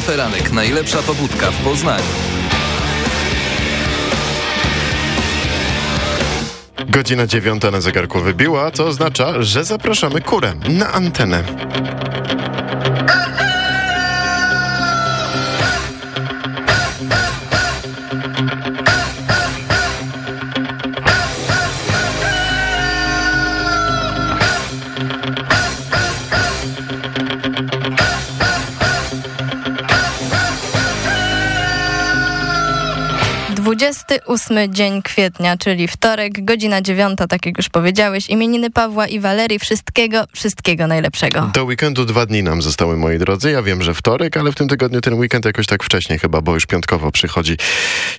Aferanek, najlepsza pobudka w Poznaniu. Godzina dziewiąta na zegarku wybiła, to oznacza, że zapraszamy kurę na antenę. this 28 dzień kwietnia, czyli wtorek, godzina dziewiąta, tak jak już powiedziałeś. Imieniny Pawła i Walerii. Wszystkiego, wszystkiego najlepszego. Do weekendu dwa dni nam zostały, moi drodzy. Ja wiem, że wtorek, ale w tym tygodniu ten weekend jakoś tak wcześniej chyba, bo już piątkowo przychodzi.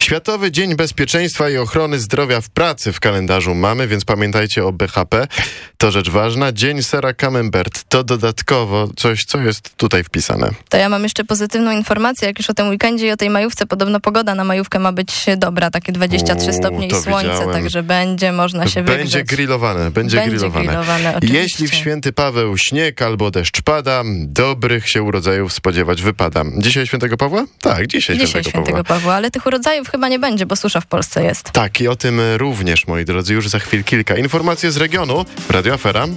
Światowy Dzień Bezpieczeństwa i Ochrony Zdrowia w Pracy w kalendarzu mamy, więc pamiętajcie o BHP. To rzecz ważna. Dzień Sera Camembert to dodatkowo coś, co jest tutaj wpisane. To ja mam jeszcze pozytywną informację, jak już o tym weekendzie i o tej majówce. Podobno pogoda na majówkę ma być dobra, takie 23 stopnie i słońce, widziałem. także będzie można się wygrzeć. Będzie grillowane, będzie, będzie grillowane. grillowane Jeśli w święty Paweł śnieg albo deszcz pada, dobrych się urodzajów spodziewać wypada. Dzisiaj świętego Pawła? Tak, dzisiaj, dzisiaj świętego, świętego Pawła. Pawła. Ale tych urodzajów chyba nie będzie, bo susza w Polsce jest. Tak, i o tym również, moi drodzy, już za chwil kilka. Informacje z regionu. Radio Afera.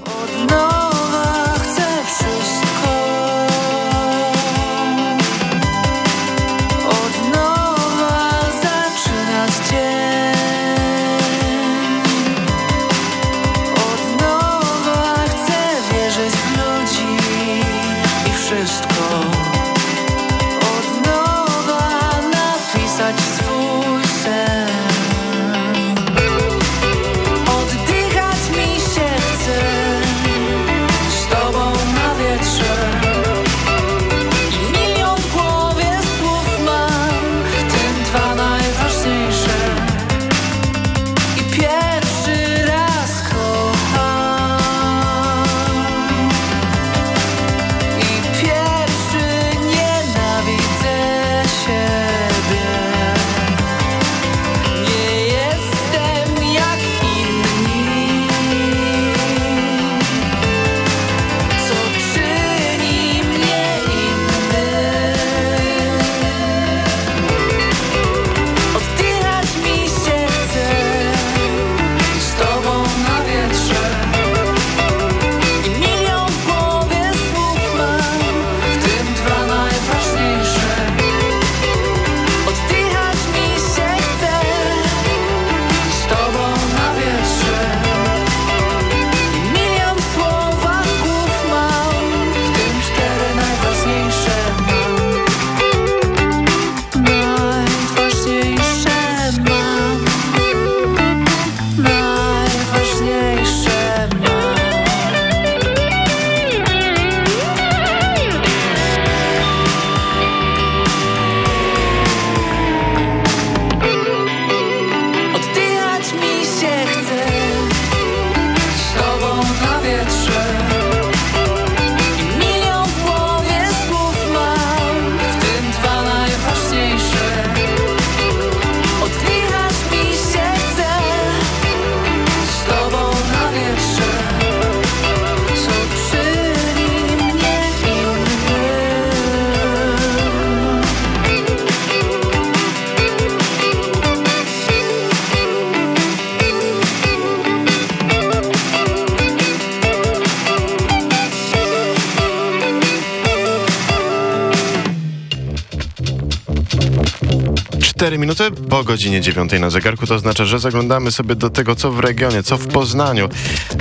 Minuty po godzinie 9 na zegarku. To oznacza, że zaglądamy sobie do tego, co w regionie, co w Poznaniu.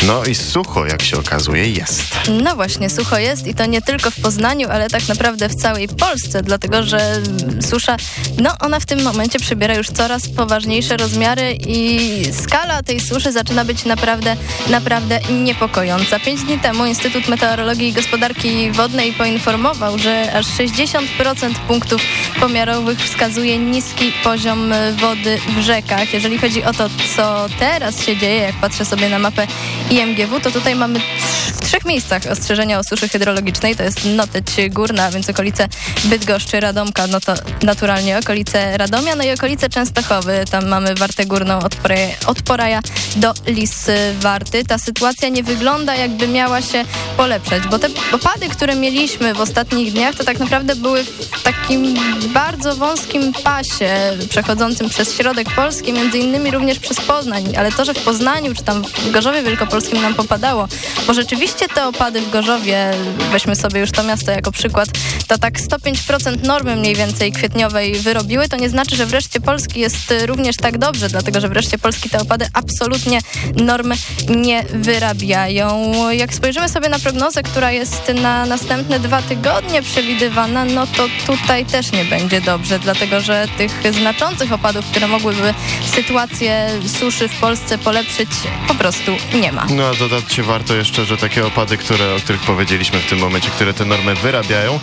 No i sucho, jak się okazuje, jest. No właśnie, sucho jest i to nie tylko w Poznaniu, ale tak naprawdę w całej Polsce, dlatego że susza, no ona w tym momencie przybiera już coraz poważniejsze rozmiary i skala tej suszy zaczyna być naprawdę, naprawdę niepokojąca. Pięć dni temu Instytut Meteorologii i Gospodarki Wodnej poinformował, że aż 60% punktów pomiarowych wskazuje niski poziom wody w rzekach. Jeżeli chodzi o to, co teraz się dzieje, jak patrzę sobie na mapę IMGW, to tutaj mamy w trzech miejscach ostrzeżenia o suszy hydrologicznej. To jest Noteć Górna, więc okolice Bydgoszczy, Radomka, no to naturalnie okolice Radomia, no i okolice Częstochowy. Tam mamy Wartę Górną od, od Poraja do Lis Warty. Ta sytuacja nie wygląda jakby miała się polepszać, bo te opady, które mieliśmy w ostatnich dniach, to tak naprawdę były w takim bardzo wąskim pasie przechodzącym przez środek Polski, między innymi również przez Poznań, ale to, że w Poznaniu czy tam w Gorzowie Wielkopolskim nam popadało, bo rzeczywiście te opady w Gorzowie, weźmy sobie już to miasto jako przykład, to tak 105% normy mniej więcej kwietniowej wyrobiły, to nie znaczy, że wreszcie Polski jest również tak dobrze, dlatego że wreszcie Polski te opady absolutnie normy nie wyrabiają. Jak spojrzymy sobie na prognozę, która jest na następne dwa tygodnie przewidywana, no to tutaj też nie będzie dobrze, dlatego że tych znaczących opadów, które mogłyby sytuację suszy w Polsce polepszyć, po prostu nie ma. No a dodać się warto jeszcze, że takie opady, które, o których powiedzieliśmy w tym momencie, które te normy wyrabiają,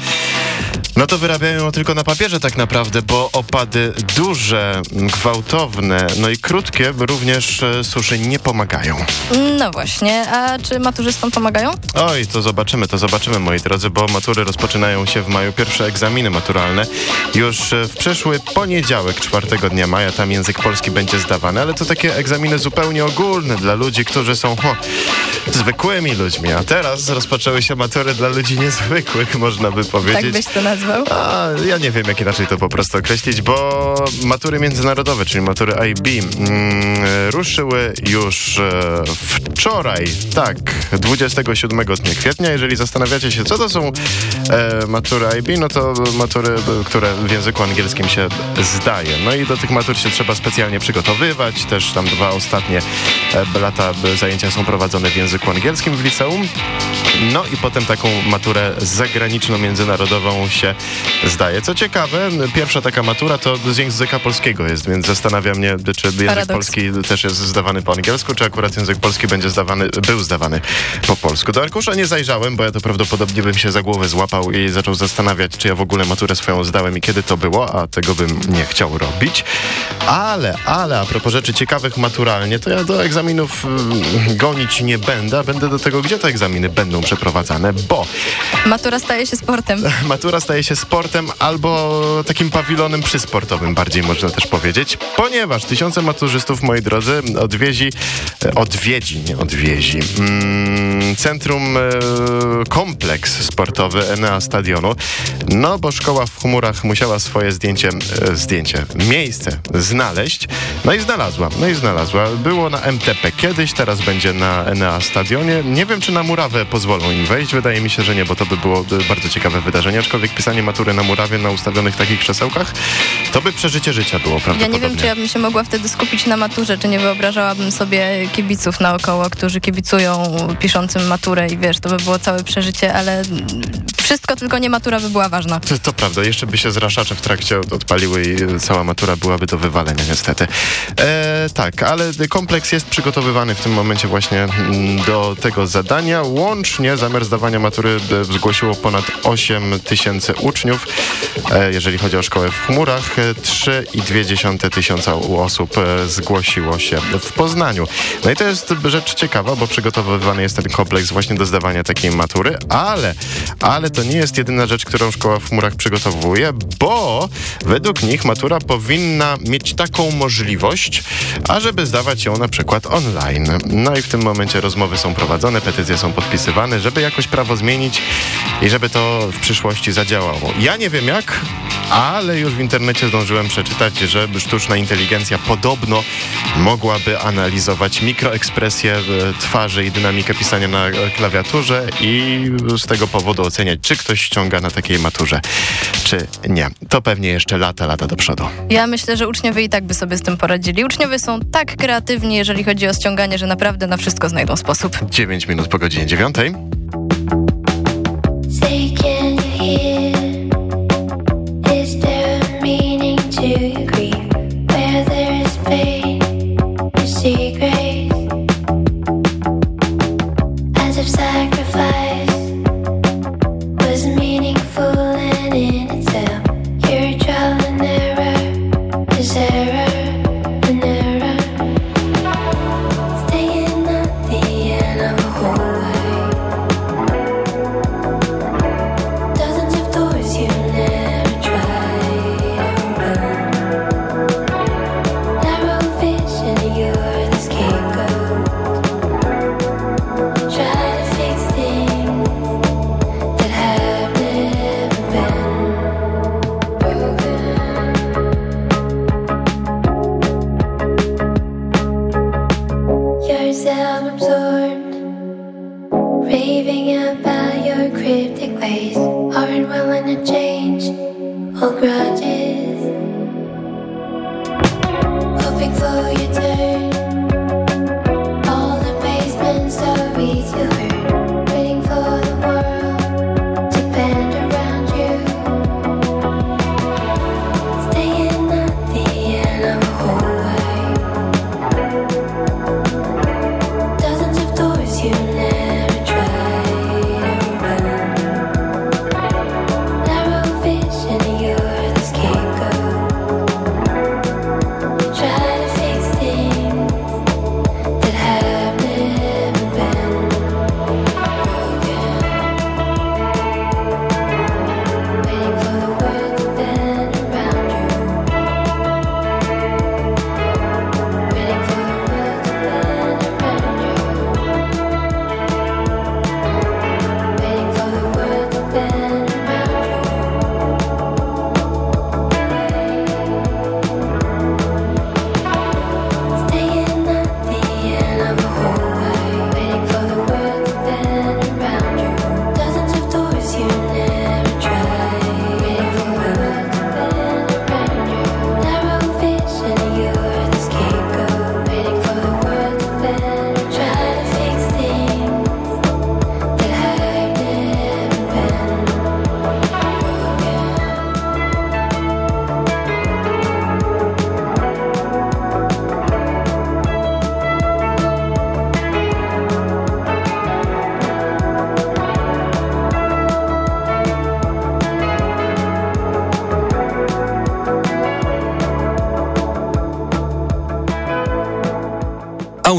no to wyrabiają tylko na papierze tak naprawdę, bo opady duże, gwałtowne, no i krótkie również e, suszy nie pomagają. No właśnie, a czy maturzystom pomagają? Oj, to zobaczymy, to zobaczymy moi drodzy, bo matury rozpoczynają się w maju. Pierwsze egzaminy maturalne już e, w przyszły poniedziałek, 4 dnia maja, tam język polski będzie zdawany, ale to takie egzaminy zupełnie ogólne dla ludzi, którzy są ho, zwykłymi ludźmi, a teraz rozpoczęły się matury dla ludzi niezwykłych, można by powiedzieć. Tak byś to nazwał? A, ja nie wiem, jak inaczej to po prostu określić, bo matury międzynarodowe, czyli matury IB, mm, ruszyły już e, wczoraj, tak, 27 dnia kwietnia. Jeżeli zastanawiacie się, co to są e, matury IB, no to matury, które w języku angielskim się zdaje. No i do tych matur się trzeba specjalnie przygotowywać. Też tam dwa ostatnie e, lata zajęcia są prowadzone w języku angielskim w liceum. No i potem taką maturę zagraniczną, międzynarodową się zdaje. Co ciekawe, pierwsza taka matura to z języka polskiego jest, więc zastanawia mnie, czy język Paradoks. polski też jest zdawany po angielsku, czy akurat język polski będzie zdawany, był zdawany po polsku. Do arkusza nie zajrzałem, bo ja to prawdopodobnie bym się za głowę złapał i zaczął zastanawiać, czy ja w ogóle maturę swoją zdałem i kiedy to było, a tego bym nie chciał robić. Ale, ale a propos rzeczy ciekawych maturalnie, to ja do egzaminów mm, gonić nie będę, a będę do tego, gdzie te egzaminy będą przeprowadzane, bo... Matura staje się sportem. Matura staje się sportem albo takim pawilonem przysportowym, bardziej można też powiedzieć, ponieważ tysiące maturzystów, moi drodzy, odwiedzi, e, odwiedzi, nie odwiedzi, mm, centrum, e, kompleks sportowy Enea Stadionu, no bo szkoła w chmurach musiała swoje zdjęcie, e, zdjęcie, miejsce znaleźć, no i znalazła, no i znalazła. Było na MTP kiedyś, teraz będzie na Enea Stadionie. Nie wiem, czy na murawę pozwolą im wejść, wydaje mi się, że nie, bo to by było bardzo ciekawe wydarzenie, aczkolwiek pisanie matury na murawie na ustawionych takich krzesełkach, to by przeżycie życia było prawdopodobnie. Ja nie wiem, czy ja bym się mogła wtedy skupić na maturze, czy nie wyobrażałabym sobie kibiców naokoło, którzy kibicują piszącym maturę i wiesz, to by było całe przeżycie, ale wszystko, tylko nie matura by była ważna. To, to prawda, jeszcze by się zraszacze w trakcie odpaliły i cała matura byłaby do wywalenia niestety. E, tak, ale kompleks jest przygotowywany w tym momencie właśnie mm, do tego zadania. Łącznie zamiar zdawania matury e, zgłosiło ponad 8 tysięcy uczniów. E, jeżeli chodzi o szkołę w chmurach, 3,2 e, tysiąca osób zgłosiło się w Poznaniu. No i to jest rzecz ciekawa, bo przygotowywany jest ten kompleks właśnie do zdawania takiej matury, ale, ale to nie jest jedyna rzecz, którą szkoła w chmurach przygotowuje, bo według nich matura powinna mieć taką możliwość, ażeby zdawać ją na przykład online. No i w tym momencie rozmowy są prowadzone, petycje są podpisywane, żeby jakoś prawo zmienić i żeby to w przyszłości zadziałało. Ja nie wiem jak, ale już w internecie zdążyłem przeczytać, że sztuczna inteligencja podobno mogłaby analizować mikroekspresję e, twarzy i dynamikę pisania na klawiaturze i z tego powodu oceniać, czy ktoś ściąga na takiej maturze, czy nie. To pewnie jeszcze lata, lata do przodu. Ja myślę, że uczniowie i tak by sobie z tym poradzili. Uczniowie są tak kreatywni, jeżeli chodzi o ściąganie, że naprawdę na wszystko znajdą sposób. 9 minut po godzinie 9. you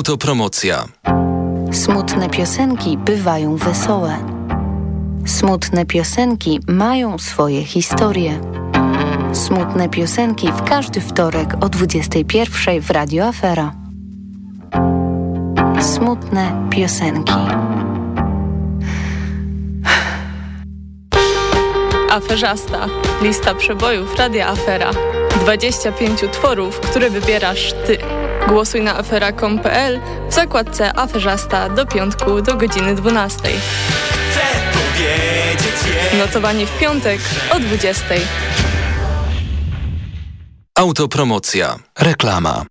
Autopromocja. Smutne piosenki bywają wesołe. Smutne piosenki mają swoje historie. Smutne piosenki w każdy wtorek o 21 w Radio Afera. Smutne piosenki. Aferzasta. Lista przebojów Radia Afera. 25 tworów, które wybierasz ty. Głosuj na afera.com.pl w zakładce Aferzasta do piątku do godziny 12. Notowanie w piątek o 20. Autopromocja. Reklama.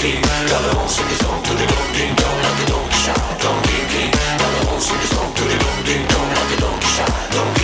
king Got a horse in his home to the dog ding dong like a donkey shout Donkey king Got a horse in his home to the dog ding dong like a donkey shout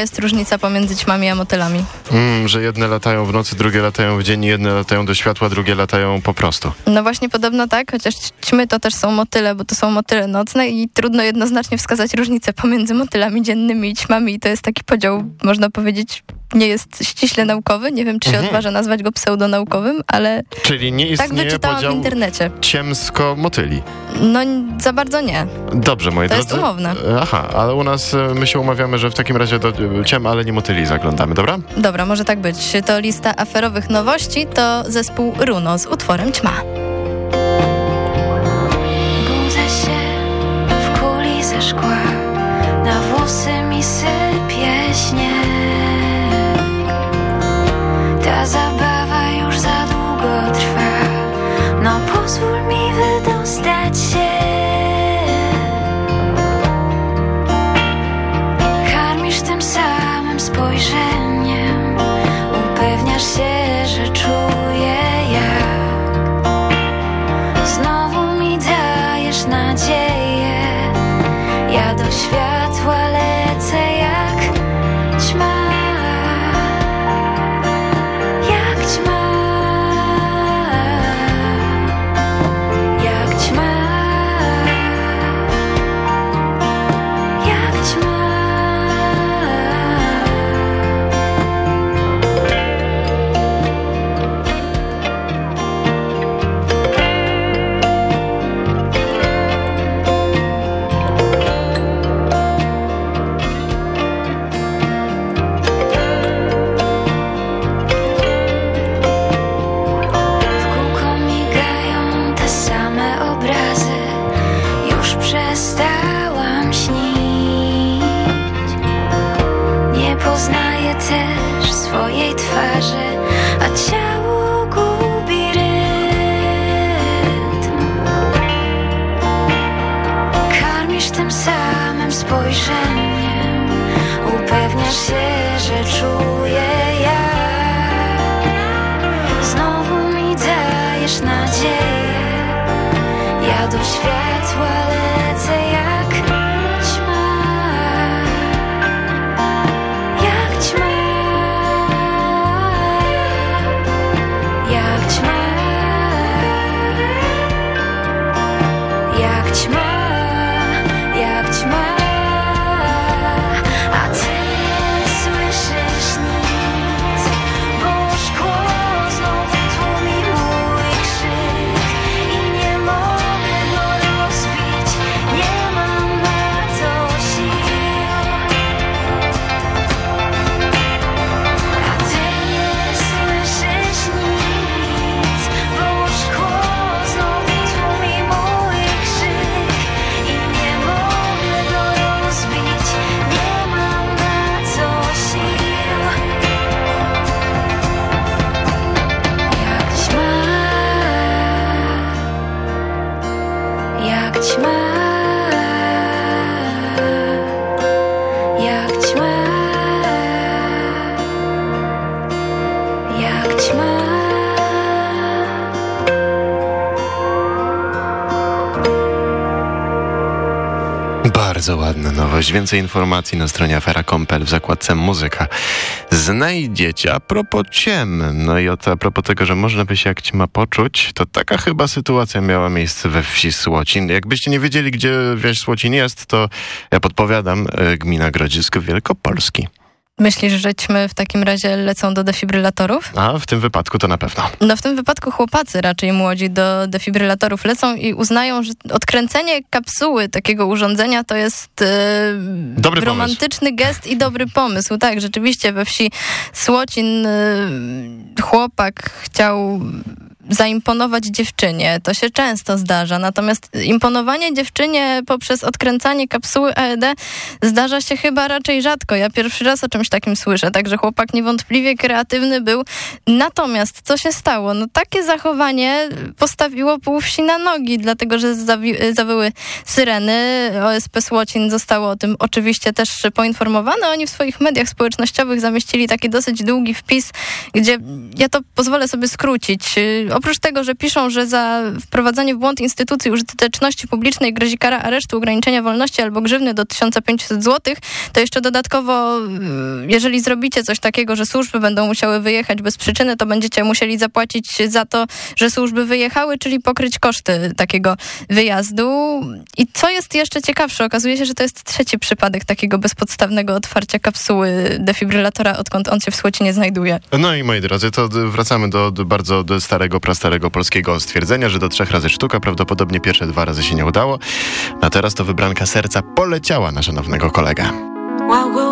Yes. Różnica pomiędzy ćmami a motylami? Mm, że jedne latają w nocy, drugie latają w dzień, jedne latają do światła, drugie latają po prostu. No właśnie podobno tak, chociaż ćmy to też są motyle, bo to są motyle nocne i trudno jednoznacznie wskazać różnicę pomiędzy motylami dziennymi i ćmami i to jest taki podział, można powiedzieć, nie jest ściśle naukowy. Nie wiem, czy się Mhm. odważa nazwać go pseudonaukowym, ale Czyli nie tak istnieje wyczytałam w internecie. ciemsko-motyli. No za bardzo nie. Dobrze, moi To jest drodzy. umowne. Aha, ale u nas e, my się umawiamy, że w takim razie do e, ciem, ale nie motyli zaglądamy, dobra? Dobra, może tak być. To lista aferowych nowości, to zespół Runo z utworem Ćma. Budzę się w kuli ze szkła, na włosy mi sypie śnieg. Ta zabawa już za długo trwa, no pozwól mi wydostać się. Nadzieję. Ja do światła Bardzo ładna nowość. Więcej informacji na stronie afera.com.pl w zakładce muzyka. Znajdziecie a propos ciem. No i od, a propos tego, że można by się jak ćma poczuć, to taka chyba sytuacja miała miejsce we wsi Słocin. Jakbyście nie wiedzieli, gdzie wieś Słocin jest, to ja podpowiadam, e, gmina Grodzisk Wielkopolski. Myślisz, że ćmy w takim razie lecą do defibrylatorów? A w tym wypadku to na pewno. No w tym wypadku chłopacy raczej młodzi do defibrylatorów lecą i uznają, że odkręcenie kapsuły takiego urządzenia to jest e, romantyczny gest i dobry pomysł. Tak, rzeczywiście we wsi Słocin e, chłopak chciał zaimponować dziewczynie. To się często zdarza. Natomiast imponowanie dziewczynie poprzez odkręcanie kapsuły AED zdarza się chyba raczej rzadko. Ja pierwszy raz o czymś takim słyszę, także chłopak niewątpliwie kreatywny był. Natomiast co się stało? No takie zachowanie postawiło pół wsi na nogi, dlatego że zawyły syreny. OSP Słocin zostało o tym oczywiście też poinformowane. Oni w swoich mediach społecznościowych zamieścili taki dosyć długi wpis, gdzie ja to pozwolę sobie skrócić. Oprócz tego, że piszą, że za wprowadzanie w błąd instytucji użyteczności publicznej grozi kara aresztu, ograniczenia wolności albo grzywny do 1500 zł, to jeszcze dodatkowo, y, jeżeli zrobicie coś takiego, że służby będą musiały wyjechać bez przyczyny, to będziecie musieli zapłacić za to, że służby wyjechały, czyli pokryć koszty takiego wyjazdu. I co jest jeszcze ciekawsze, okazuje się, że to jest trzeci przypadek takiego bezpodstawnego otwarcia kapsuły defibrylatora, odkąd on się w Słocinie znajduje. No i moi drodzy, to wracamy do, do bardzo do starego, prastarego polskiego stwierdzenia, że do trzech razy sztuka, prawdopodobnie pierwsze dwa razy się nie udało. A teraz to wybranka serca poleciała na szanownego kolegę. What would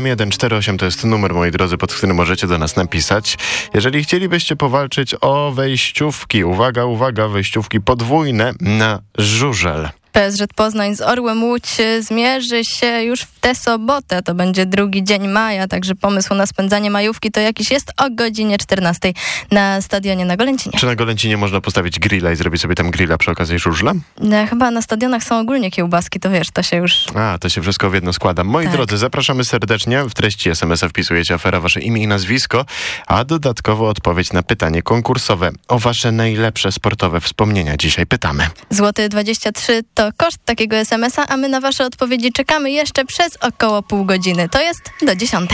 7148 to jest numer, moi drodzy, pod którym możecie do nas napisać. Jeżeli chcielibyście powalczyć o wejściówki, uwaga, uwaga, wejściówki podwójne na żużel. PSŻ Poznań z Orłem Łódź zmierzy się już w tę sobotę. To będzie drugi dzień maja, także pomysł na spędzanie majówki to jakiś jest o godzinie 14 na stadionie na Golęcinie. Czy na Golęcinie można postawić grilla i zrobić sobie tam grilla przy okazji żużla? E, Chyba na stadionach są ogólnie kiełbaski, to wiesz, to się już... A, to się wszystko w jedno składa. Moi Tak. drodzy, zapraszamy serdecznie. W treści SMS-a wpisujecie afera wasze imię i nazwisko, a dodatkowo odpowiedź na pytanie konkursowe. O wasze najlepsze sportowe wspomnienia dzisiaj pytamy. Złoty 23 to koszt takiego SMS-a, a my na wasze odpowiedzi czekamy jeszcze przez około pół godziny. To jest do 10.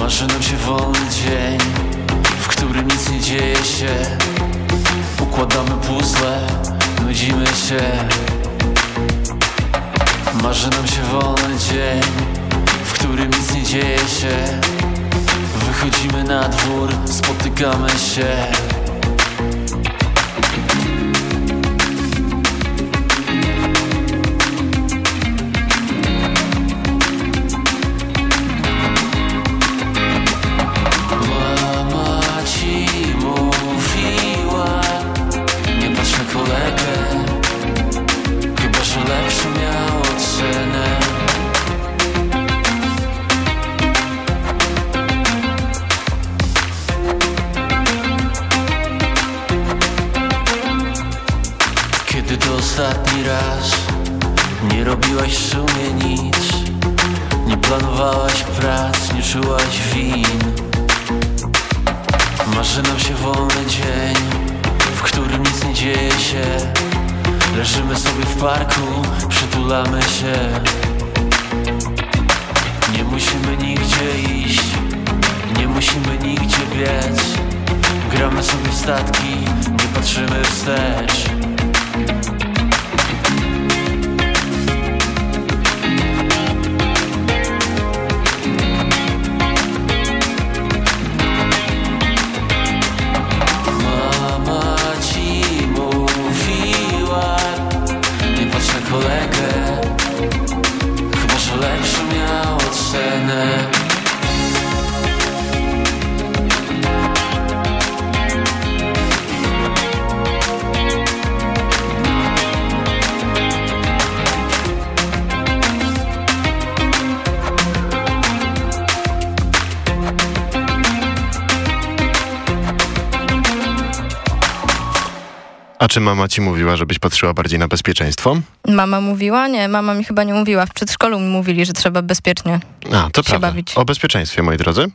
Marzy nam się wolny dzień, w którym nic nie dzieje się Układamy puzzle, nudzimy się Marzy nam się wolny dzień, którym nic nie dzieje się. Wychodzimy na dwór, spotykamy się czy mama ci mówiła, żebyś patrzyła bardziej na bezpieczeństwo? Mama mówiła? Nie, mama mi chyba nie mówiła. W przedszkolu mi mówili, że trzeba bezpiecznie. A, to Się prawda. bawić. O bezpieczeństwie, moi drodzy.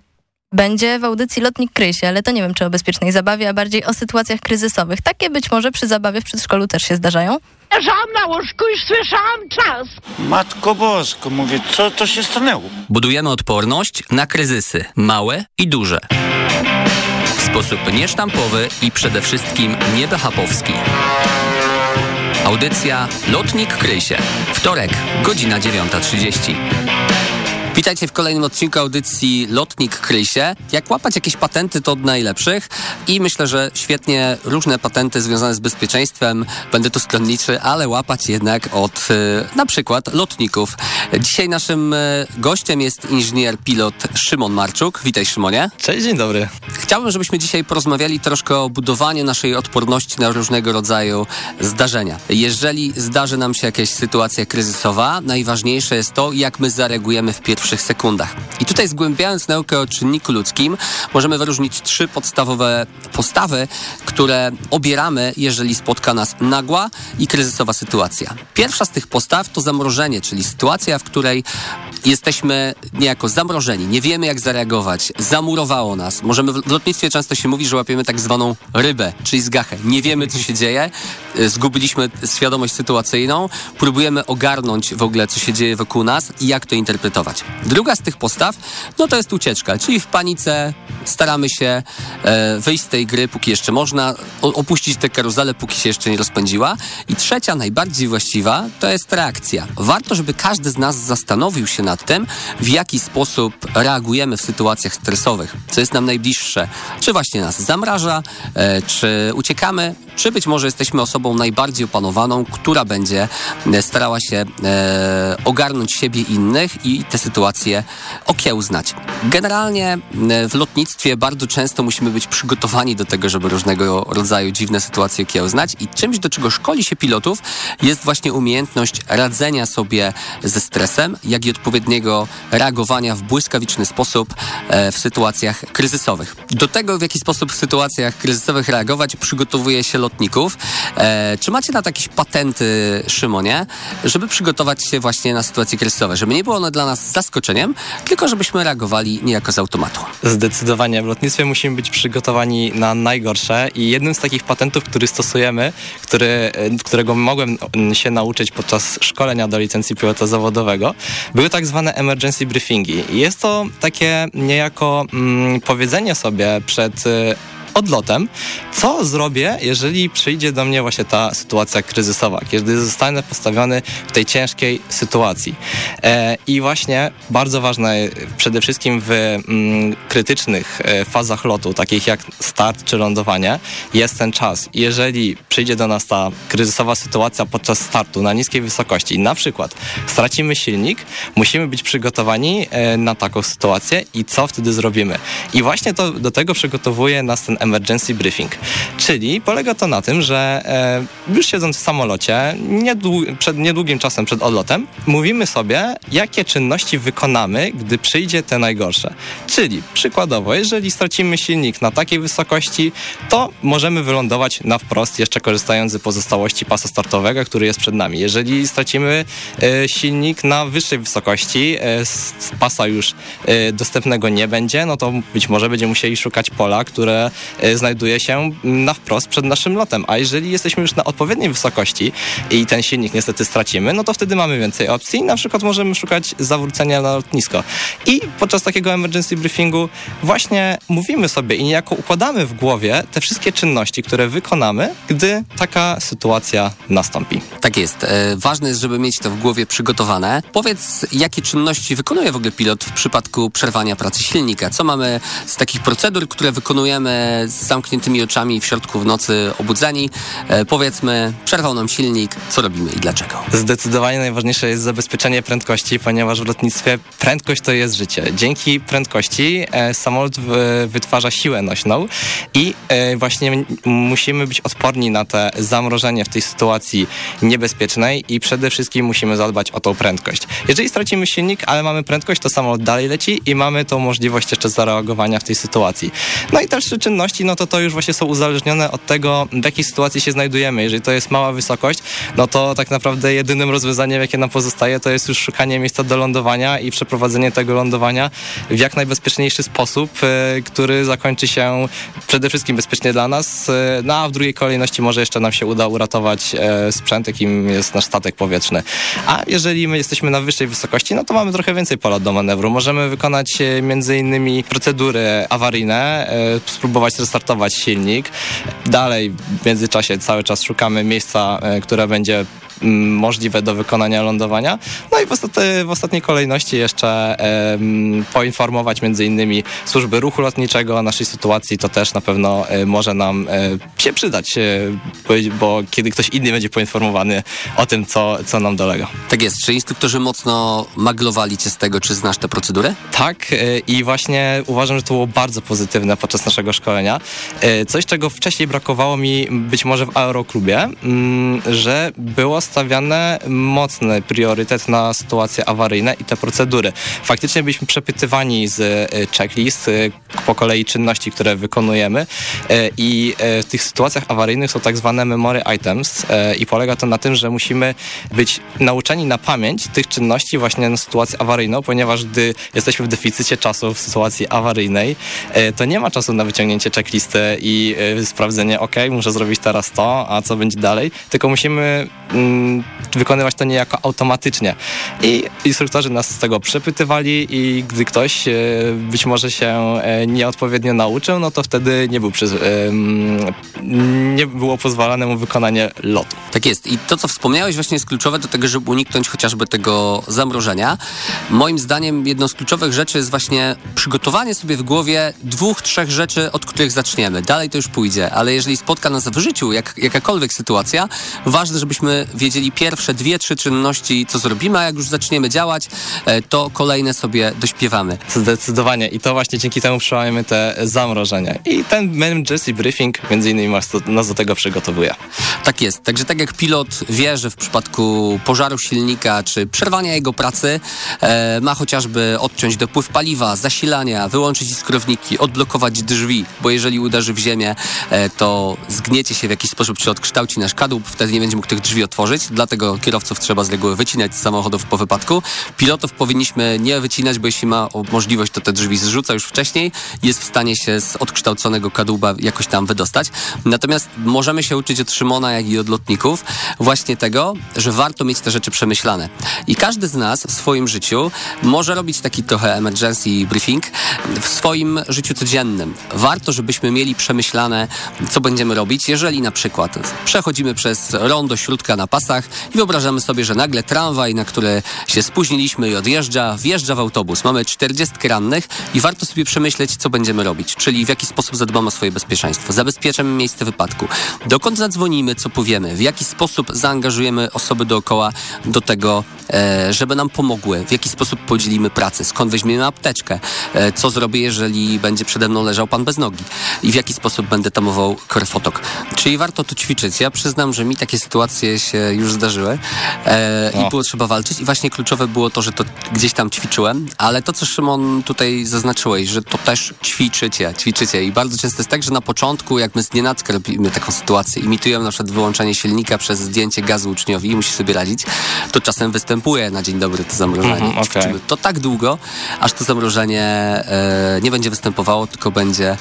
Będzie w audycji Lotnik Krysie, ale to nie wiem, czy o bezpiecznej zabawie, a bardziej o sytuacjach kryzysowych. Takie być może przy zabawie w przedszkolu też się zdarzają. Leżałam na łóżku i słyszałam czas. Matko Bosko, mówię, co to się stanęło? Budujemy odporność na kryzysy, małe i duże. Sposób niesztampowy i przede wszystkim niebehapowski. Audycja Lotnik Krysie. Wtorek, godzina 9.30. Witajcie w kolejnym odcinku audycji Lotnik Krysie. Jak łapać jakieś patenty, to od najlepszych i myślę, że świetnie różne patenty związane z bezpieczeństwem, będę tu stronniczy, ale łapać jednak od e, na przykład lotników. Dzisiaj naszym e, gościem jest inżynier pilot Szymon Marczuk. Witaj Szymonie. Cześć, dzień dobry. Chciałbym, żebyśmy dzisiaj porozmawiali troszkę o budowaniu naszej odporności na różnego rodzaju zdarzenia. Jeżeli zdarzy nam się jakaś sytuacja kryzysowa, najważniejsze jest to, jak my zareagujemy w pierwszych sekundach. I tutaj zgłębiając naukę o czynniku ludzkim, możemy wyróżnić trzy podstawowe postawy, które obieramy, jeżeli spotka nas nagła i kryzysowa sytuacja. Pierwsza z tych postaw to zamrożenie, czyli sytuacja, w której jesteśmy niejako zamrożeni, nie wiemy jak zareagować, zamurowało nas. Możemy w lotnictwie często się mówi, że łapiemy tak zwaną rybę, czyli zgachę. Nie wiemy co się dzieje, y, zgubiliśmy świadomość sytuacyjną, próbujemy ogarnąć w ogóle co się dzieje wokół nas i jak to interpretować. Druga z tych postaw, no to jest ucieczka, czyli w panice staramy się e, wyjść z tej gry, póki jeszcze można, opuścić tę karuzelę, póki się jeszcze nie rozpędziła. I trzecia, najbardziej właściwa, to jest reakcja. Warto, żeby każdy z nas zastanowił się nad nad tym, w jaki sposób reagujemy w sytuacjach stresowych, co jest nam najbliższe. Czy właśnie nas zamraża, e, czy uciekamy, czy być może jesteśmy osobą najbardziej opanowaną, która będzie e, starała się e, ogarnąć siebie i innych i te sytuacje okiełznać. Generalnie e, w lotnictwie bardzo często musimy być przygotowani do tego, żeby różnego rodzaju dziwne sytuacje okiełznać i czymś, do czego szkoli się pilotów, jest właśnie umiejętność radzenia sobie ze stresem, jak i odpowiedniego reagowania w błyskawiczny sposób e, w sytuacjach kryzysowych. Do tego, w jaki sposób w sytuacjach kryzysowych reagować, przygotowuje się lotników. E, czy macie na to jakieś patenty, Szymonie, żeby przygotować się właśnie na sytuacje kryzysowe, żeby nie było ono dla nas zaskoczeniem, tylko żebyśmy reagowali niejako z automatu? Zdecydowanie w lotnictwie musimy być przygotowani na najgorsze i jednym z takich patentów, który stosujemy, który, e, którego mogłem się nauczyć podczas szkolenia do licencji pilota zawodowego, były tak zwane emergency briefingi. Jest to takie niejako mm, powiedzenie sobie przed e, odlotem, co zrobię, jeżeli przyjdzie do mnie właśnie ta sytuacja kryzysowa, kiedy zostanę postawiony w tej ciężkiej sytuacji. E, I właśnie bardzo ważne przede wszystkim w mm, krytycznych e, fazach lotu, takich jak start czy lądowanie, jest ten czas. Jeżeli przyjdzie do nas ta kryzysowa sytuacja podczas startu na niskiej wysokości, na przykład stracimy silnik, musimy być przygotowani e, na taką sytuację i co wtedy zrobimy. I właśnie to, do tego przygotowuje nas ten emergency briefing. Czyli polega to na tym, że e, już siedząc w samolocie, niedłu- przed niedługim czasem przed odlotem, mówimy sobie, jakie czynności wykonamy, gdy przyjdzie te najgorsze. Czyli przykładowo, jeżeli stracimy silnik na takiej wysokości, to możemy wylądować na wprost, jeszcze korzystając z pozostałości pasa startowego, który jest przed nami. Jeżeli stracimy e, silnik na wyższej wysokości, e, z pasa już e, dostępnego nie będzie, no to być może będziemy musieli szukać pola, które znajduje się na wprost przed naszym lotem. A jeżeli jesteśmy już na odpowiedniej wysokości i ten silnik niestety stracimy, no to wtedy mamy więcej opcji. Na przykład możemy szukać zawrócenia na lotnisko. I podczas takiego emergency briefingu właśnie mówimy sobie i niejako układamy w głowie te wszystkie czynności, które wykonamy, gdy taka sytuacja nastąpi. Tak jest. E, ważne jest, żeby mieć to w głowie przygotowane. Powiedz, jakie czynności wykonuje w ogóle pilot w przypadku przerwania pracy silnika? Co mamy z takich procedur, które wykonujemy z zamkniętymi oczami w środku w nocy obudzeni? E, powiedzmy, przerwał nam silnik, co robimy i dlaczego? Zdecydowanie najważniejsze jest zabezpieczenie prędkości, ponieważ w lotnictwie prędkość to jest życie. Dzięki prędkości e, samolot wytwarza siłę nośną i e, właśnie musimy być odporni na te zamrożenie w tej sytuacji niebezpiecznej i przede wszystkim musimy zadbać o tą prędkość. Jeżeli stracimy silnik, ale mamy prędkość, to samolot dalej leci i mamy tą możliwość jeszcze zareagowania w tej sytuacji. No i dalsze czynności, no to to już właśnie są uzależnione od tego, w jakiej sytuacji się znajdujemy. Jeżeli to jest mała wysokość, no to tak naprawdę jedynym rozwiązaniem, jakie nam pozostaje, to jest już szukanie miejsca do lądowania i przeprowadzenie tego lądowania w jak najbezpieczniejszy sposób, e, który zakończy się przede wszystkim bezpiecznie dla nas, e, no a w drugiej kolejności może jeszcze nam się uda uratować e, sprzęt, jakim jest nasz statek powietrzny. A jeżeli my jesteśmy na wyższej wysokości, no to mamy trochę więcej pola do manewru. Możemy wykonać między innymi procedury awaryjne, spróbować restartować silnik. Dalej w międzyczasie cały czas szukamy miejsca, e, które będzie możliwe do wykonania lądowania. No i w, ostat w ostatniej kolejności jeszcze poinformować między innymi służby ruchu lotniczego o naszej sytuacji. To też na pewno e, może nam e, się przydać, e, bo, kiedy ktoś inny będzie poinformowany o tym, co, co nam dolega. Tak jest. Czy instruktorzy mocno maglowali cię z tego, czy znasz tę procedurę? Tak i właśnie uważam, że to było bardzo pozytywne podczas naszego szkolenia. Coś, czego wcześniej brakowało mi być może w aeroklubie, mm, że było stawiane mocny priorytet na sytuacje awaryjne i te procedury. Faktycznie byliśmy przepytywani z e, checklist e, po kolei czynności, które wykonujemy e, i w tych sytuacjach awaryjnych są tak zwane memory items i polega to na tym, że musimy być nauczeni na pamięć tych czynności właśnie na sytuację awaryjną, ponieważ gdy jesteśmy w deficycie czasu w sytuacji awaryjnej, to nie ma czasu na wyciągnięcie checklisty i sprawdzenie, ok, muszę zrobić teraz to, a co będzie dalej, tylko musimy mm, wykonywać to niejako automatycznie. I instruktorzy nas z tego przepytywali i gdy ktoś e, być może się e, nieodpowiednio nauczył, no to wtedy nie, był przyz- em, nie było pozwalane mu wykonanie lotu. Tak jest. I to, co wspomniałeś, właśnie jest kluczowe do tego, żeby uniknąć chociażby tego zamrożenia. Moim zdaniem jedną z kluczowych rzeczy jest właśnie przygotowanie sobie w głowie dwóch, trzech rzeczy, od których zaczniemy. Dalej to już pójdzie, ale jeżeli spotka nas w życiu jak, jakakolwiek sytuacja, ważne, żebyśmy wiedzieli pierwsze dwie, trzy czynności, co zrobimy, a jak już zaczniemy działać, e, to kolejne sobie dośpiewamy. Zdecydowanie. I to właśnie dzięki temu przełamiamy te zamrożenia. I ten emergency briefing między innymi nas do, nas do tego przygotowuje. Tak jest. Także tak jak pilot wie, że w przypadku pożaru silnika czy przerwania jego pracy e, ma chociażby odciąć dopływ paliwa, zasilania, wyłączyć iskrowniki, odblokować drzwi, bo jeżeli uderzy w ziemię, e, to zgniecie się w jakiś sposób, czy odkształci nasz kadłub, wtedy nie będzie mógł tych drzwi otworzyć, dlatego kierowców trzeba z reguły wycinać z samochodów po wypadku. Pilotów powinniśmy nie wycinać, bo jeśli ma możliwość, to te drzwi zrzuca już wcześniej, jest w stanie się z odkształconego kadłuba jakoś tam wydostać. Natomiast możemy się uczyć od Szymona, jak i od lotników właśnie tego, że warto mieć te rzeczy przemyślane. I każdy z nas w swoim życiu może robić taki trochę emergency briefing w swoim życiu codziennym. Warto, żebyśmy mieli przemyślane, co będziemy robić, jeżeli na przykład przechodzimy przez rondo śródka na i wyobrażamy sobie, że nagle tramwaj, na który się spóźniliśmy i odjeżdża, wjeżdża w autobus. Mamy 40 rannych i warto sobie przemyśleć, co będziemy robić, czyli w jaki sposób zadbamy o swoje bezpieczeństwo, zabezpieczamy miejsce wypadku, dokąd zadzwonimy, co powiemy, w jaki sposób zaangażujemy osoby dookoła do tego, e, żeby nam pomogły, w jaki sposób podzielimy pracę, skąd weźmiemy apteczkę, e, co zrobię, jeżeli będzie przede mną leżał pan bez nogi? I w jaki sposób będę tamował krwotok. Czyli warto to ćwiczyć. Ja przyznam, że mi takie sytuacje się już zdarzyły e, i O. było trzeba walczyć i właśnie kluczowe było to, że to gdzieś tam ćwiczyłem, ale to, co Szymon tutaj zaznaczyłeś, że to też ćwiczycie, ćwiczycie i bardzo często jest tak, że na początku, jak my z nienacka robimy taką sytuację, imitujemy na przykład wyłączenie silnika przez zdjęcie gazu uczniowi i musi sobie radzić, to czasem występuje na dzień dobry to zamrożenie. Mhm, okej. Ćwiczymy to tak długo, aż to zamrożenie e, nie będzie występowało, tylko będzie,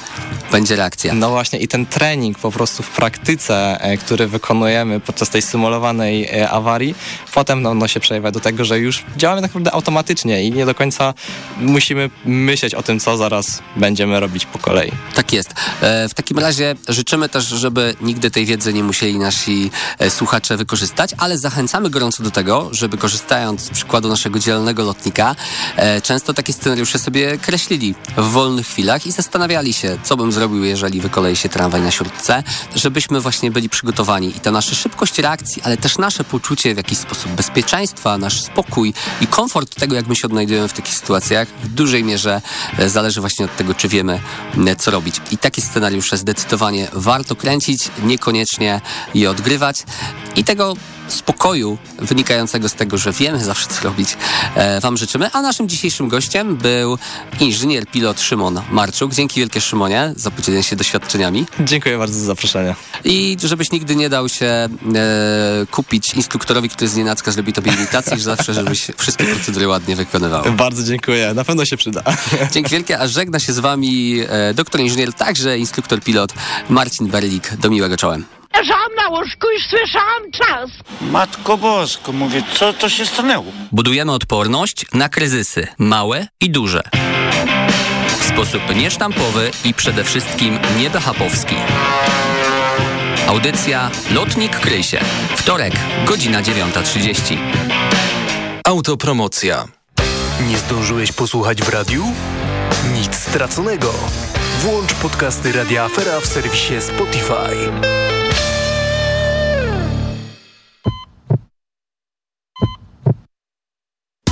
będzie reakcja. No właśnie i ten trening po prostu w praktyce, e, który wykonujemy podczas tej symulowanej e, awarii, potem no, no się przejawia do tego, że już działamy tak naprawdę automatycznie i nie do końca musimy myśleć o tym, co zaraz będziemy robić po kolei. Tak jest. E, w takim razie życzymy też, żeby nigdy tej wiedzy nie musieli nasi e, słuchacze wykorzystać, ale zachęcamy gorąco do tego, żeby korzystając z przykładu naszego dzielnego lotnika, często takie scenariusze sobie kreślili w wolnych chwilach i zastanawiali się, co bym zrobił, jeżeli wykolei się tramwaj na śródce, żebyśmy właśnie byli przygotowani i ta nasza szybkość reakcji, ale też nasze poczucie w jakiś sposób bezpieczeństwa, nasz spokój i komfort tego, jak my się odnajdujemy w takich sytuacjach, w dużej mierze e, zależy właśnie od tego, czy wiemy, m, co robić. I takie scenariusze zdecydowanie warto kręcić, niekoniecznie je odgrywać i tego spokoju wynikającego z tego, że wiemy zawsze co robić, e, Wam życzymy. A naszym dzisiejszym gościem był inżynier pilot Szymon Marczuk. Dzięki wielkie Szymonie za podzielenie się doświadczeniami. Dziękuję bardzo za zaproszenie. I żebyś nigdy nie dał się e, kupić instruktorowi, który z nienacka zrobi tobie imitację, że zawsze, żebyś wszystkie procedury ładnie wykonywał. Bardzo dziękuję, na pewno się przyda. Dzięki wielkie, a żegna się z wami e, doktor inżynier, także instruktor pilot Marcin Berlik. Do miłego czołem. Leżałam na łóżku i słyszałam czas. Matko Bosko, mówię, co to się stanęło? Budujemy odporność na kryzysy, małe i duże. W sposób niesztampowy i przede wszystkim niebehapowski. Audycja Lotnik Kryj się. Wtorek, godzina 9.30. Autopromocja. Nie zdążyłeś posłuchać w radiu? Nic straconego. Włącz podcasty Radia Afera w serwisie Spotify.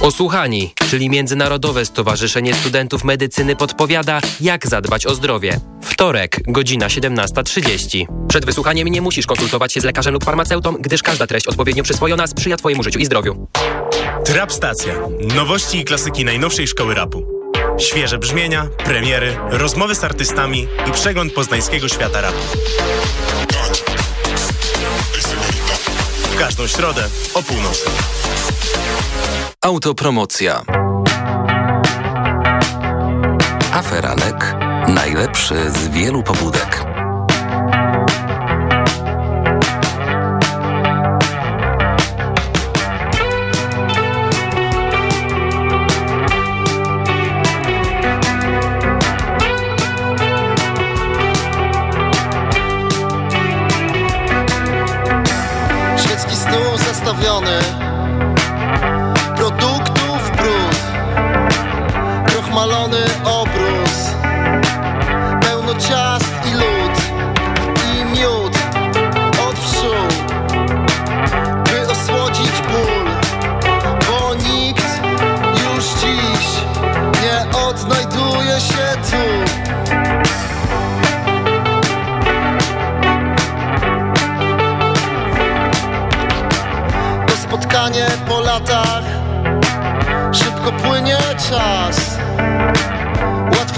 Osłuchani, czyli Międzynarodowe Stowarzyszenie Studentów Medycyny podpowiada, jak zadbać o zdrowie. Wtorek, godzina 17.30. Przed wysłuchaniem nie musisz konsultować się z lekarzem lub farmaceutą, gdyż każda treść odpowiednio przyswojona sprzyja Twojemu życiu i zdrowiu. Trap Stacja. Nowości i klasyki najnowszej szkoły rapu. Świeże brzmienia, premiery, rozmowy z artystami i przegląd poznańskiego świata rapu. W każdą środę o północy. Autopromocja. Aferanek. Najlepszy z wielu pobudek.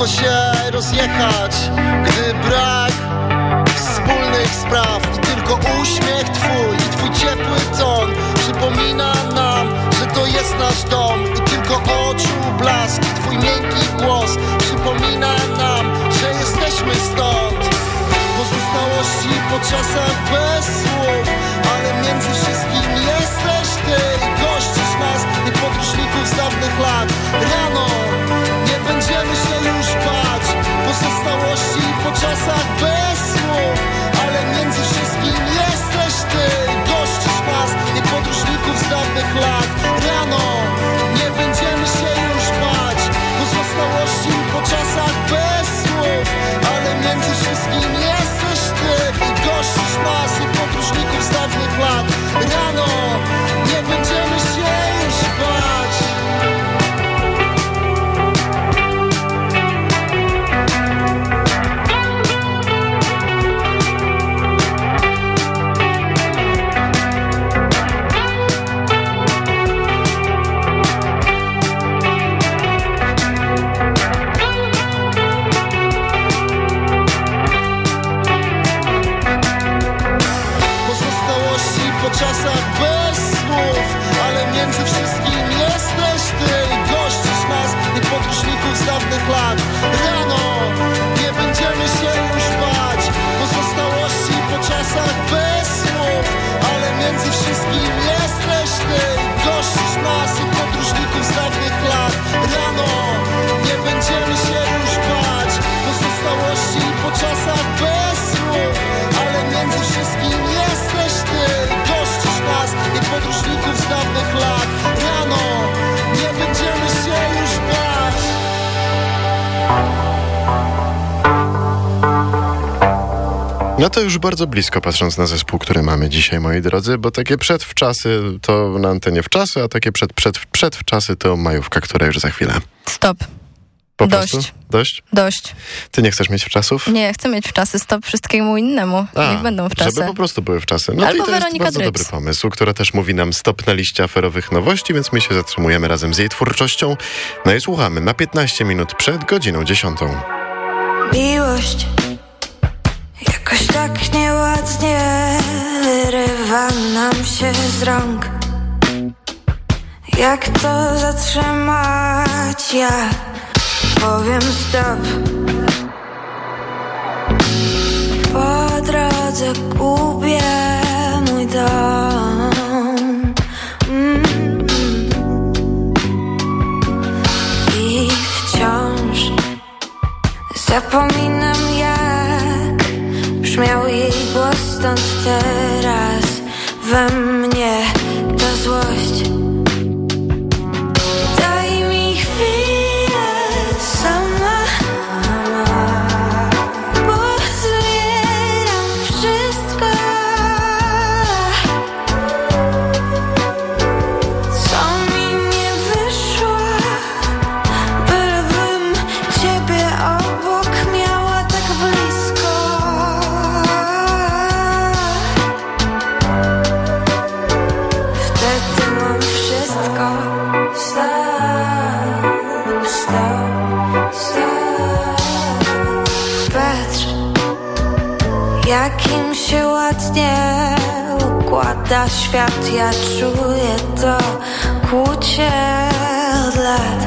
Łatwo się rozjechać Gdy brak wspólnych spraw I tylko uśmiech twój i twój ciepły ton Przypomina nam, że to jest nasz dom I tylko oczu blask twój miękki głos Przypomina nam, że jesteśmy stąd. Pozostałości po czasach bez słów Ale między wszystkim jesteś ty Podróżników z dawnych lat. Rano nie będziemy się już bać Pozostałości po czasach bez słów Ale między wszystkim jesteś ty. Gościsz nas i podróżników z dawnych lat. Rano nie będziemy się już bać Pozostałości po czasach bez słów Ale między wszystkim jesteś bardzo blisko patrząc na zespół, który mamy dzisiaj, moi drodzy, bo takie przedwczasy to na antenie wczasy, a takie przed, przed, przedwczasy to majówka, która już za chwilę. Stop. Po Dość. prostu? Dość? Dość. Ty nie chcesz mieć wczasów? Nie, chcę mieć wczasy. Stop wszystkiemu innemu. A, Niech będą wczasy. Żeby po prostu były wczasy. No Albo to i to jest bardzo Dryps. dobry pomysł, która też mówi nam stop na liście aferowych nowości, więc my się zatrzymujemy razem z jej twórczością. No i słuchamy na 15 minut przed godziną 10. Miłość jakoś tak nieładnie wyrywa nam się z rąk. Jak to zatrzymać? Ja powiem stop. Po drodze gubię mój dom. Mm. I wciąż Zapominam brzmiał jej głos stąd teraz we mnie świat Ja czuję to kłucie lat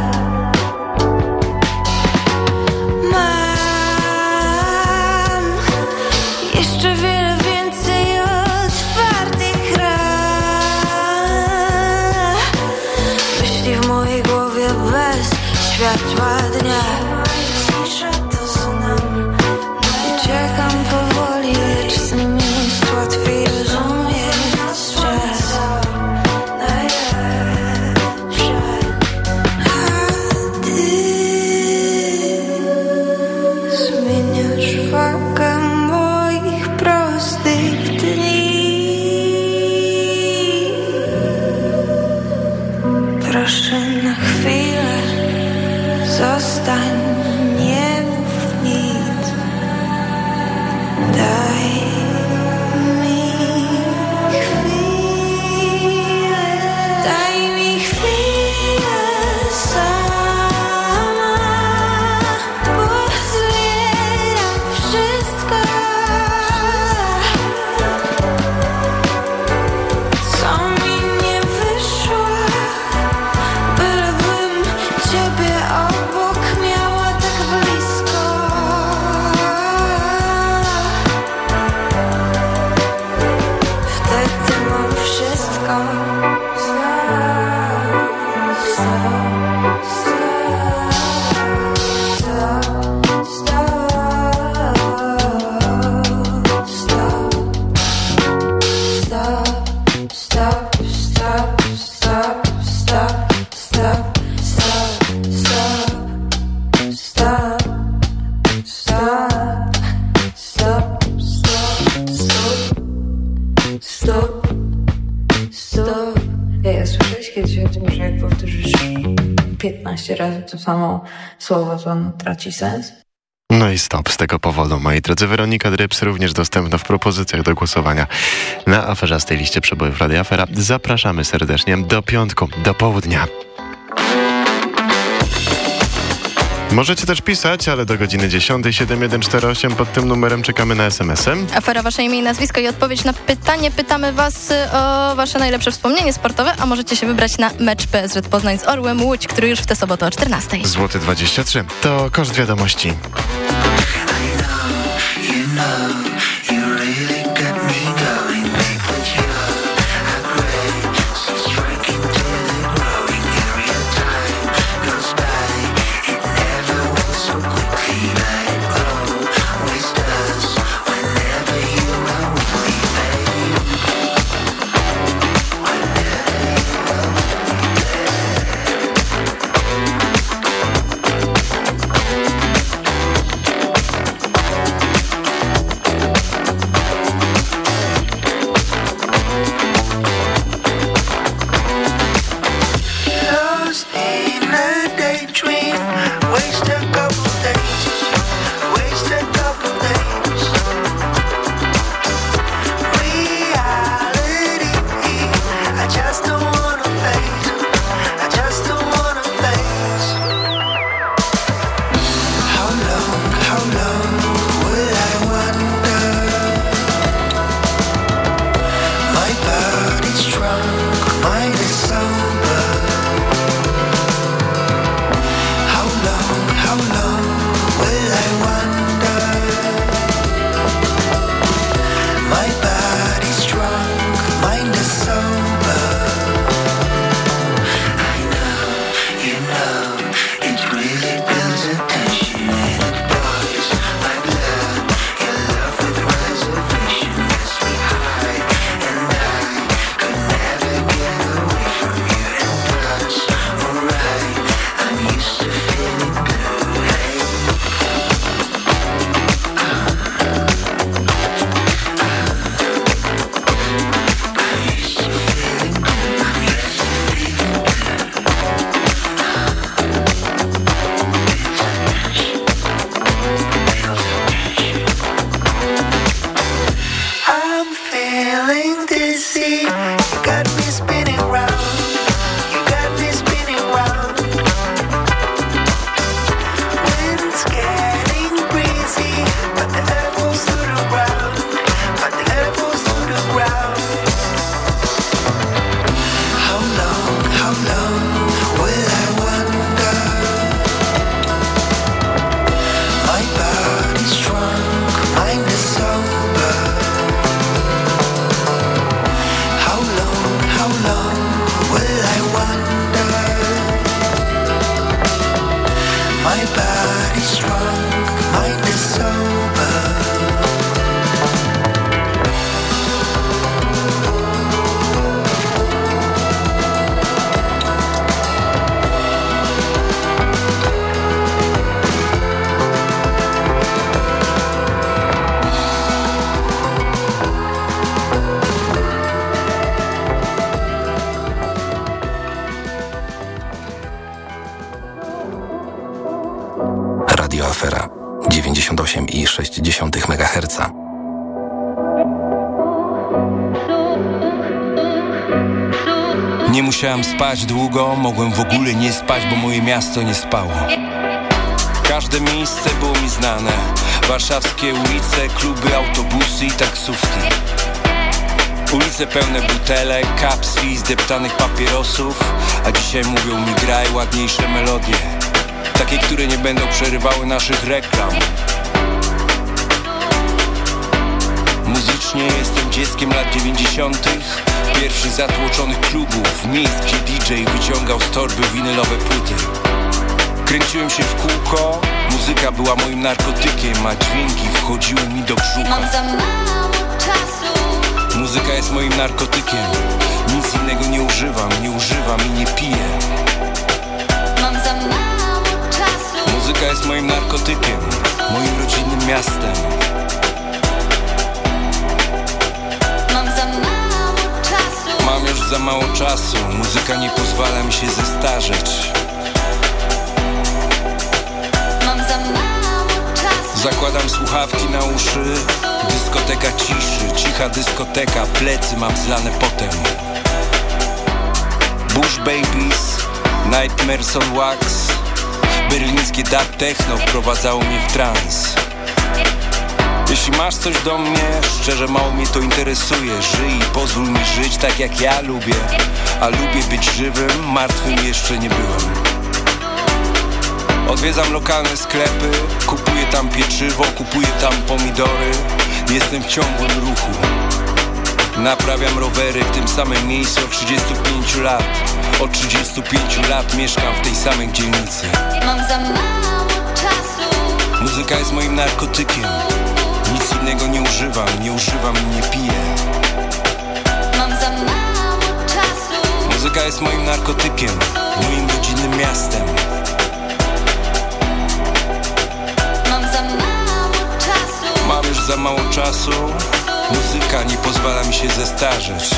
sens? No i stop z tego powodu, moi drodzy. Weronika Dryps również dostępna w propozycjach do głosowania na aferza z tej liście przebojów Radia Afera. Zapraszamy serdecznie do piątku, do południa. Możecie też pisać, ale do godziny 10 7148 pod tym numerem czekamy na SMS-em. Afera wasze imię i nazwisko i odpowiedź na pytanie. Pytamy was y, o wasze najlepsze wspomnienie sportowe, a możecie się wybrać na mecz PSZ Poznań z Orłem Łódź, który już w tę sobotę o 14. Złoty 23. To koszt wiadomości. I know, you know. Długo, mogłem w ogóle nie spać, bo moje miasto nie spało. Każde miejsce było mi znane. Warszawskie ulice, kluby, autobusy i taksówki. Ulice pełne butelek, kapsli, zdeptanych papierosów, a dzisiaj mówią mi graj ładniejsze melodie. Takie, które nie będą przerywały naszych reklam. Muzycznie jestem dzieckiem lat 90. Pierwszych zatłoczonych klubów, miejsc, gdzie DJ wyciągał z torby winylowe płyty. Kręciłem się w kółko, muzyka była moim narkotykiem, a dźwięki wchodziły mi do brzucha. Mam za mało czasu Muzyka jest moim narkotykiem, nic innego nie używam, nie używam i nie piję. Mam za mało czasu Muzyka jest moim narkotykiem, moim rodzinnym miastem. Za mało czasu, muzyka nie pozwala mi się zestarzeć. Mam za mało czasu Zakładam słuchawki na uszy, dyskoteka ciszy, cicha dyskoteka, plecy mam zlane potem. Bush Babies, Nightmares on Wax, berlińskie dub techno wprowadzało mnie w trans. Jeśli masz coś do mnie, szczerze mało mnie to interesuje. Żyj i pozwól mi żyć tak jak ja lubię. A lubię być żywym, martwym jeszcze nie byłem. Odwiedzam lokalne sklepy, kupuję tam pieczywo, kupuję tam pomidory. Jestem w ciągłym ruchu. Naprawiam rowery w tym samym miejscu od 35 lat. Od 35 lat mieszkam w tej samej dzielnicy. Mam za mało czasu. Muzyka jest moim narkotykiem Nic innego nie używam, nie używam i nie piję. Mam za mało czasu. Muzyka jest moim narkotykiem, moim rodzinnym miastem. Mam za mało czasu. Mam już za mało czasu. Muzyka nie pozwala mi się zestarzeć.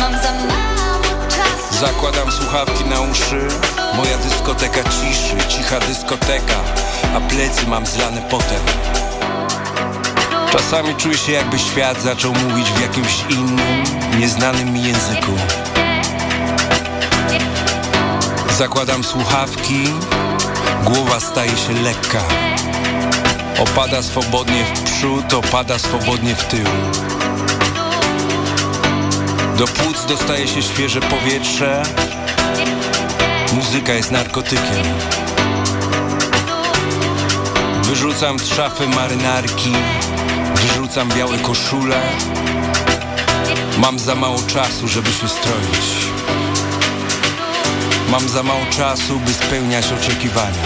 Mam za mało czasu. Zakładam słuchawki na uszy. Moja dyskoteka ciszy, cicha dyskoteka A plecy mam zlane potem. Czasami czuję się jakby świat zaczął mówić w jakimś innym, nieznanym mi języku. Zakładam słuchawki, głowa staje się lekka. Opada swobodnie w przód, opada swobodnie w tył. Do płuc dostaje się świeże powietrze. Muzyka jest narkotykiem Wyrzucam z szafy marynarki Wyrzucam białe koszule. Mam za mało czasu, żeby się stroić. Mam za mało czasu, by spełniać oczekiwania.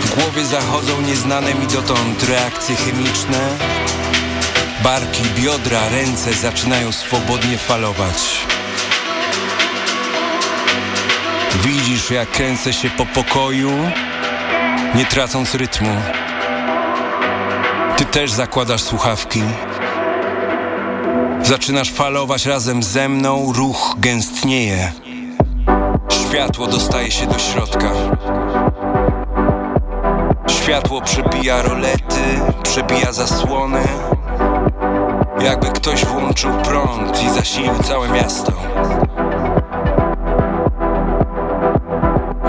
W głowie zachodzą nieznane mi dotąd reakcje chemiczne. Barki, biodra, ręce zaczynają swobodnie falować. Widzisz, jak kręcę się po pokoju, nie tracąc rytmu. Ty też zakładasz słuchawki. Zaczynasz falować razem ze mną, ruch gęstnieje. Światło dostaje się do środka. Światło przebija rolety, przebija zasłony. Jakby ktoś włączył prąd i zasilił całe miasto.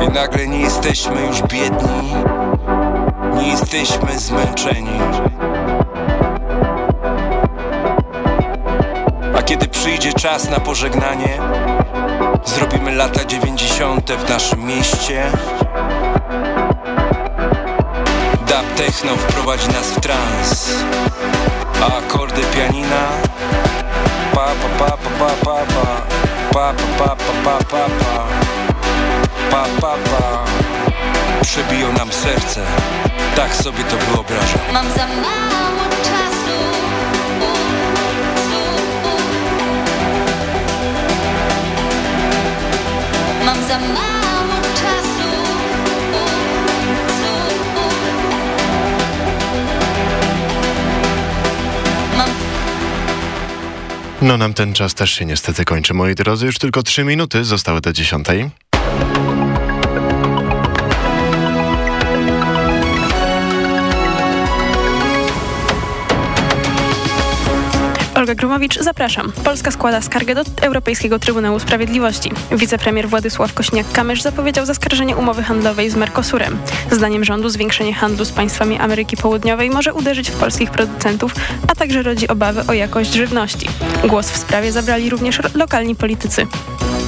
I nagle nie jesteśmy już biedni, Jesteśmy zmęczeni. A kiedy przyjdzie czas na pożegnanie Zrobimy lata dziewięćdziesiąte w naszym mieście. Dub techno wprowadzi nas w trans. A akordy pianina? Pa pa pa pa pa pa pa. Pa pa pa pa pa pa pa. Pa pa pa. Przebiją nam serce. Tak sobie to wyobrażam Mam za mało czasu Mam za mało czasu Mam No nam ten czas też się niestety kończy, moi drodzy. Już tylko trzy minuty zostały do dziesiątej. Olga Grumowicz, zapraszam. Polska składa skargę do Europejskiego Trybunału Sprawiedliwości. Wicepremier Władysław Kośniak-Kamysz zapowiedział zaskarżenie umowy handlowej z Mercosurem. Zdaniem rządu zwiększenie handlu z państwami Ameryki Południowej może uderzyć w polskich producentów, a także rodzi obawy o jakość żywności. Głos w sprawie zabrali również lokalni politycy.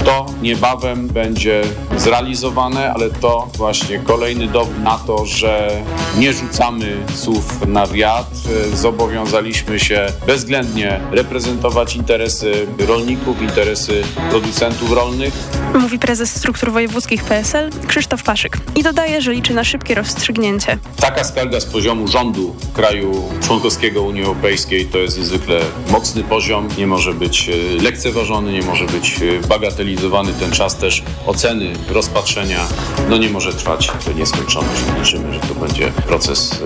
To niebawem będzie zrealizowane, ale to właśnie kolejny dowód na to, że nie rzucamy słów na wiatr. Zobowiązaliśmy się bezwzględnie reprezentować interesy rolników, interesy producentów rolnych. Mówi prezes struktur wojewódzkich PSL Krzysztof Paszyk i dodaje, że liczy na szybkie rozstrzygnięcie. Taka skarga z poziomu rządu kraju członkowskiego Unii Europejskiej to jest niezwykle mocny poziom, nie może być e, lekceważony, nie może być e, bagatelizowany. Ten czas też oceny, rozpatrzenia, no nie może trwać w nieskończoność. Liczymy, że to będzie proces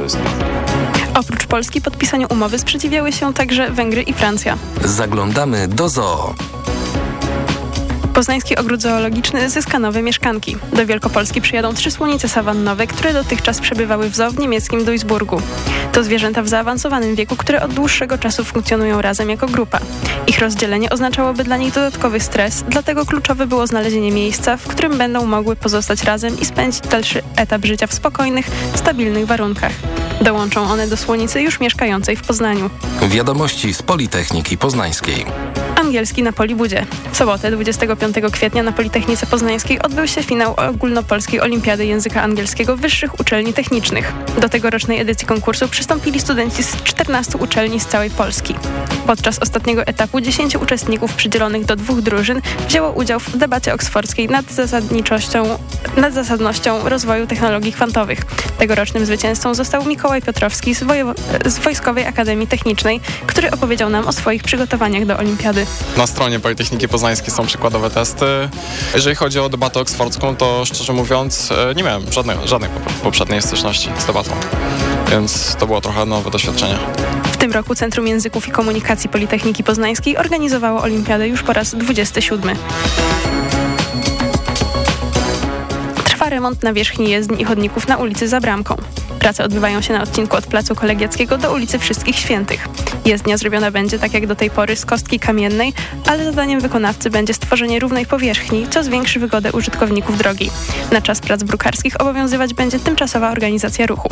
e. Oprócz Polski podpisaniu umowy sprzeciwiały się także Węgry i Francja. Zaglądamy do zoo. Poznański Ogród Zoologiczny zyska nowe mieszkanki. Do Wielkopolski przyjadą trzy słonice sawannowe, które dotychczas przebywały w zoo w niemieckim Duisburgu. To zwierzęta w zaawansowanym wieku, które od dłuższego czasu funkcjonują razem jako grupa. Ich rozdzielenie oznaczałoby dla nich dodatkowy stres, dlatego kluczowe było znalezienie miejsca, w którym będą mogły pozostać razem i spędzić dalszy etap życia w spokojnych, stabilnych warunkach. Dołączą one do słonicy już mieszkającej w Poznaniu. Wiadomości z Politechniki Poznańskiej. Angielski na Polibudzie. W sobotę 25 kwietnia na Politechnice Poznańskiej odbył się finał ogólnopolskiej Olimpiady Języka Angielskiego wyższych uczelni technicznych. Do tegorocznej edycji konkursu przystąpili studenci z 14 uczelni z całej Polski. Podczas ostatniego etapu 10 uczestników przydzielonych do dwóch drużyn wzięło udział w debacie oksfordzkiej nad, zasadniczością, nad zasadnością rozwoju technologii kwantowych. Tegorocznym zwycięzcą został Mikołaj Piotrowski z, z Wojskowej Akademii Technicznej, który opowiedział nam o swoich przygotowaniach do Olimpiady. Na stronie Politechniki Poznańskiej są przykładowe testy. Jeżeli chodzi o debatę oksfordzką, to szczerze mówiąc e, nie miałem żadnej, żadnej pop- poprzedniej styczności z debatą, więc to było trochę nowe doświadczenie. W tym roku Centrum Języków i Komunikacji Politechniki Poznańskiej organizowało Olimpiadę już po raz 27. Trwa remont nawierzchni jezdni i chodników na ulicy za Bramką. Prace odbywają się na odcinku od Placu Kolegiackiego do ulicy Wszystkich Świętych. Jezdnia zrobiona będzie tak jak do tej pory z kostki kamiennej, ale zadaniem wykonawcy będzie stworzenie równej powierzchni, co zwiększy wygodę użytkowników drogi. Na czas prac brukarskich obowiązywać będzie tymczasowa organizacja ruchu.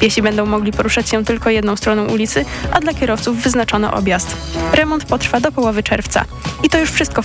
Piesi będą mogli poruszać się tylko jedną stroną ulicy, a dla kierowców wyznaczono objazd. Remont potrwa do połowy czerwca. I to już wszystko